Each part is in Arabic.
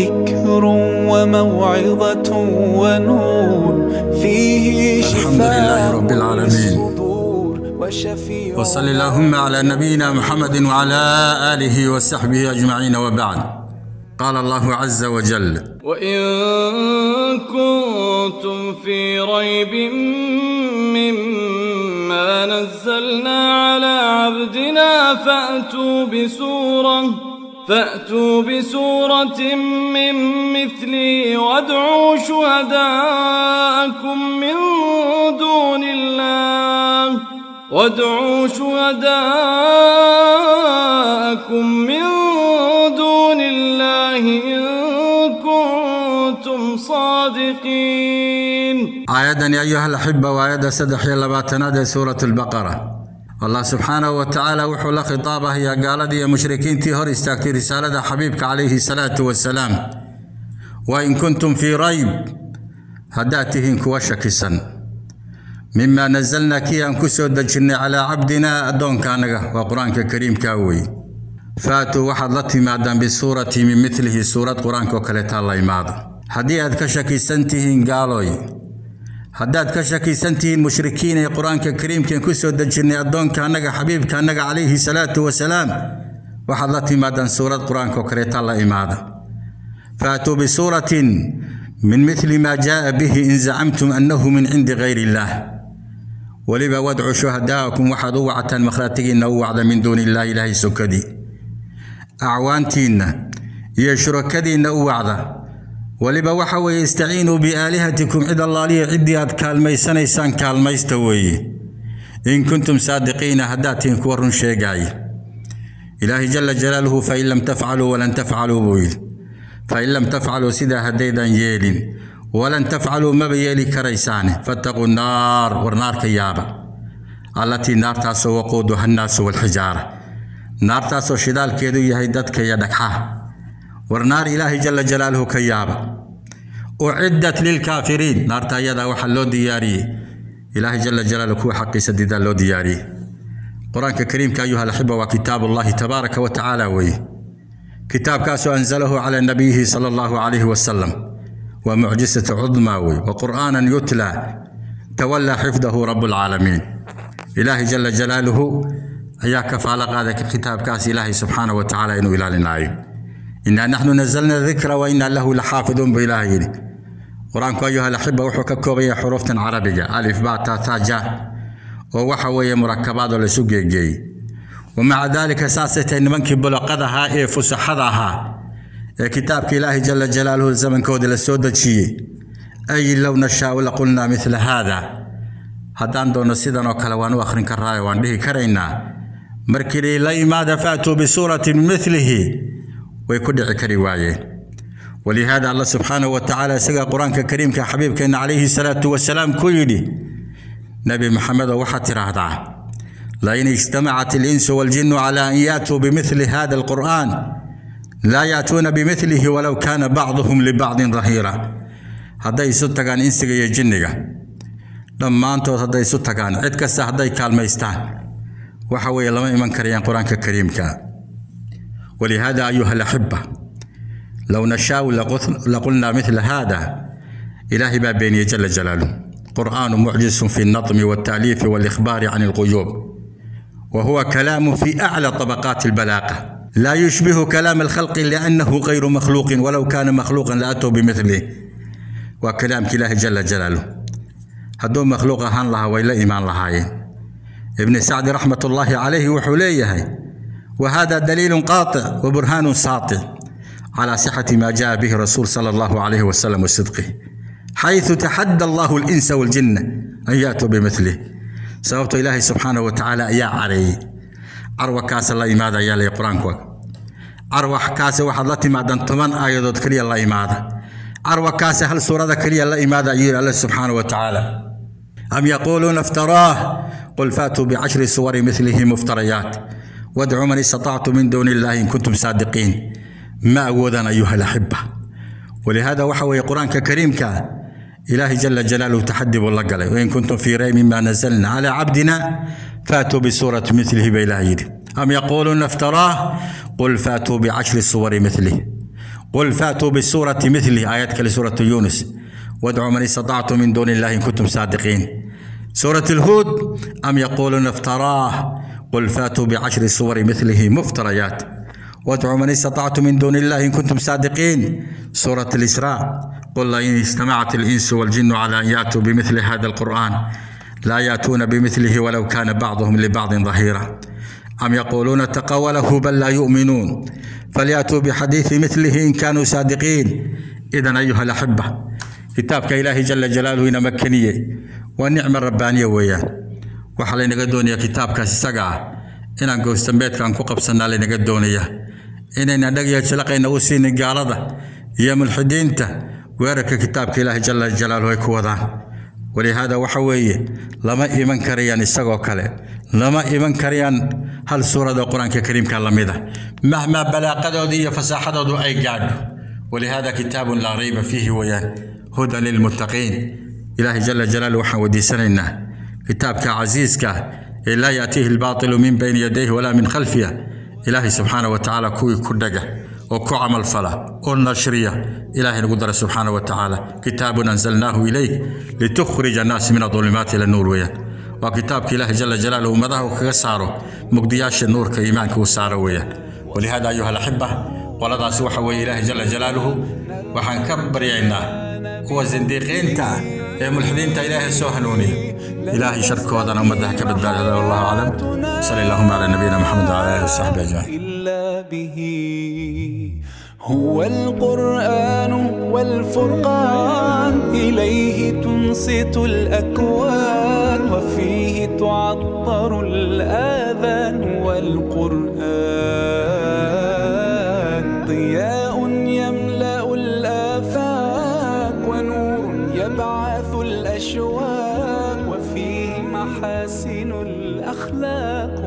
ذكر وموعظة ونور. فيه الحمد لله رب شفاء العالمين. وصل اللهم على نبينا محمد وعلى آله وصحبه أجمعين وبعد. قال الله عز وجل وإن كنتم في ريب مما نزلنا على عبدنا فأتوا بسورة فأتوا بسورة من مثله وادعوا شهداءكم من دون الله. وادعوا شهداءكم من دون الله إن كنتم صادقين. آيادني أيها الأحبة وآيادة سدح يلباتنا سورة البقرة. الله سبحانه وتعالى وحو لخطابه يا قال دي مشركين تهر استاكتي رسالة حبيبك عليه الصلاة والسلام. وإن كنتم في ريب هداتهن كوشكسا مما نزلنا كي أنكسو دجن على عبدنا أدون كانغا وقرآن كريم كاوي. فاتوا واحد لتي مادام بسورة من مثله سورة قرآن كوكالتا الله ماذا هدي أد كشكسنتهن قالوي. Haddaad ka shakisan tihiin mushrikiin ee qur-aanka kariimkeen ku soo dejinnay addoonka annaga xabiibka annaga calayhi salaatu wasalaam waxaad la timaadaan suurad qur-aanka oo kaleeta la imaada faatuu bisuuratin min mithli maa jaaa bihi in zacamtum annahu min cindi gayri illaah weliba wadcu shuhadaa'akum waxaad u wactaan makhratigiinna u wacda min duuni illaahi ilaahay sokadii acwaantiinna iyo shurakadiinna u wacda weliba waxa weeye istaciinuu biaalihatikum cid allaaliya ciddii aad kaalmaysanaysaan kaalmaysta weeye in kuntum saadiqiina haddaad tihiin kuwa run sheegaaya ilaahay jala jalaaluhu fain lam tafcaluu walan tafcaluu buu yidhi fain lam tafcaluu sidaa haddaydan yeelin walan tafcaluu maba yeeli karaysaane fattaquu naar war naarka yaaba allatii naartaasoo waquuduha annaasu walxijaara naartaasoo shidaalkeedu yahay dadka iyo dhagxaha naar ilaahay jala jalaaluhu ka yaaba uciddat lilkaafiriin naarta ayadaa waxaa loo diyaariyey ilaahay jala jalaaluhu kuwa xaqiisa didaa loo diyaariyey qur-aanka kariimka ayuha alaxiba waa kitaabu llahi tabaaraka wa tacaala weeye kitaabkaasoo anzalahu calaa nabiyihi sala allahu calayhi wasalam waa mucjisatu cudmaa wey wa qur'aanan yutla tawallaa xifdahu rabu lcaalamiin ilaahay jala jalaaluhu ayaa kafaalo qaaday kitaabkaas ilaahay subxaanahu إنا نحن نزلنا الذكر وإنا له لحافظون بإلهين قرآن كو أيها الأحبة وحكا كوبية حروف عربية. ألف باء تا تا جا. وحوية مركبات لسوقي جي ومع ذلك أساسة إن من كبل قدها إي فسحدها إيه كتاب إله جل جلاله الزمن كود السودة شي أي لو نشاء لقلنا مثل هذا. هدان دون سيدان وكالوان وأخرين كرايوان به كرينا. مركري لي ماذا فاتوا بسورة مثله. Way ku dhici allah subxaanahu wa tacaala isaga qur-aanka kariimka xabiibkeenna calayhi salaatu wasalaam ku yidhi nebi maxamedow waxaad tidhaahdaa lain ijtamacat alinsu waljinnu cala an yaatuu bimili hada alqur'aan laa yaatuuna bimilihi walow kaana bacduhum libacdin dahiira hadday isu tagaan insiga iyo jinniga dhammaantood hadday isu tagaan cid kasta hadday kaalmaystaan waxa weeye lama iman karayaan qur-aanka kariimka ولهذا أيها الأحبة لو نشاء لقلنا مثل هذا. إلهي بابين جل جلاله قرآن معجز في النظم والتأليف والإخبار عن الغيوب وهو كلام في أعلى طبقات البلاغة. لا يشبه كلام الخلق لأنه غير مخلوق ولو كان مخلوقا لأتوا بمثله. وكلام إله جل جلاله. هدو مخلوق هان الله وإلا إيمان الله ابن سعد رحمة الله عليه وحلية وهذا دليل قاطع وبرهان ساطع على صحة ما جاء به الرسول صلى الله عليه وسلم وصدقه حيث تحدى الله الإنس والجن أن يأتوا بمثله. سببت إلهي سبحانه وتعالى يا علي عروة كاس الله ماذا يا لي قرآنك عروة كاس واحد ما دان طمان آيات كلي الله ماذا عروة كاس هل سورة كلي الله ماذا يقول الله سبحانه وتعالى. أم يقولون افتراه؟ قل فاتوا بعشر سور مثله مفتريات. وادعوا من استطعتم من دون الله إن كنتم صادقين. ما أودان أيها الأحبة. ولهذا وحوى قرآن كريم كا إلهي جل جلاله تحدي والله قال وإن كنتم في ريب مما نزلنا على عبدنا فأتوا بسورة مثله بإلهي أم يقولون افتراه؟ قل فأتوا بعشر صور مثله. قل فأتوا بسورة مثله آيات لسورة يونس. وادعوا من استطعتم من دون الله إن كنتم صادقين. سورة الهود؟ أم يقولون افتراه؟ قل فاتوا بعشر سور مثله مفتريات. وادعوا من استطعتم من دون الله إن كنتم صادقين. سورة الإسراء. قل لئن اجتمعت الإنس والجن على أن يأتوا بمثل هذا القرآن لا يأتون بمثله ولو كان بعضهم لبعض ظهيرا. أم يقولون تقوله بل لا يؤمنون. فليأتوا بحديث مثله إن كانوا صادقين. إذا أيها الأحبة كتابك إلهي جل جلاله إن مكنية والنعمة الربانية وياه. Waxaa laynaga doonayaa kitaabkaas isaga ah inaan goostambeedkaan ku qabsannaa laynaga doonayaa inayna dhagya jalaqayna u siinin gaalada iyo mulxidiinta weerarka kitaabka ilaahi jala jalaaluhu ay ku wadaan walihaada waxa weeye lama iman karayaan isagoo kale lama iman karayaan hal suuradoo qur-aanka kariimka lamida mahmaa balaaqadooda iyo fasaaxadoodu ay gaadho walihaada kitaabun laa rayba fiihi wayaan hudan lilmuttaqiin ilaahi jala jalaaluhu waxaan weydiisanaynaa كتابك عزيزك لا يأتيه الباطل من بين يديه ولا من خلفه. إله سبحانه وتعالى كوي كردقة وكو عمل فلا ونشرية إله القدر سبحانه وتعالى. كتاب أنزلناه إليك لتخرج الناس من الظلمات إلى النور ويا وكتاب إلهي جل جلاله مده وكسارو مقدياش النور كإيمانك وسارو ويا ولهذا أيها الأحبة ولدى سوحة إله جل جلاله. وحنكبر يعنا هو زنديق إنت. يا ملحدين إلهي سوحلوني إلهي شركوا أنا أمدحك بالدار الله أعلم. صلى الله على نبينا محمد وعلى آله وصحبه أجمعين. إلا به هو القرآن والفرقان. إليه تنصت الأكوان وفيه تعطر الآذان والقرآن. يبعث الأشواق وفيه محاسن الأخلاق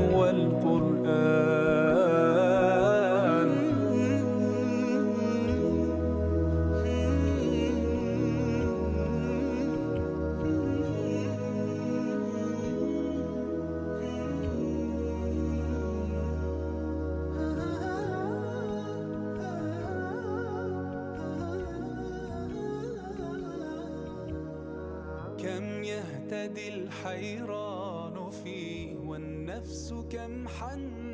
كم يهتدي الحيران فيه والنفس كم يعلو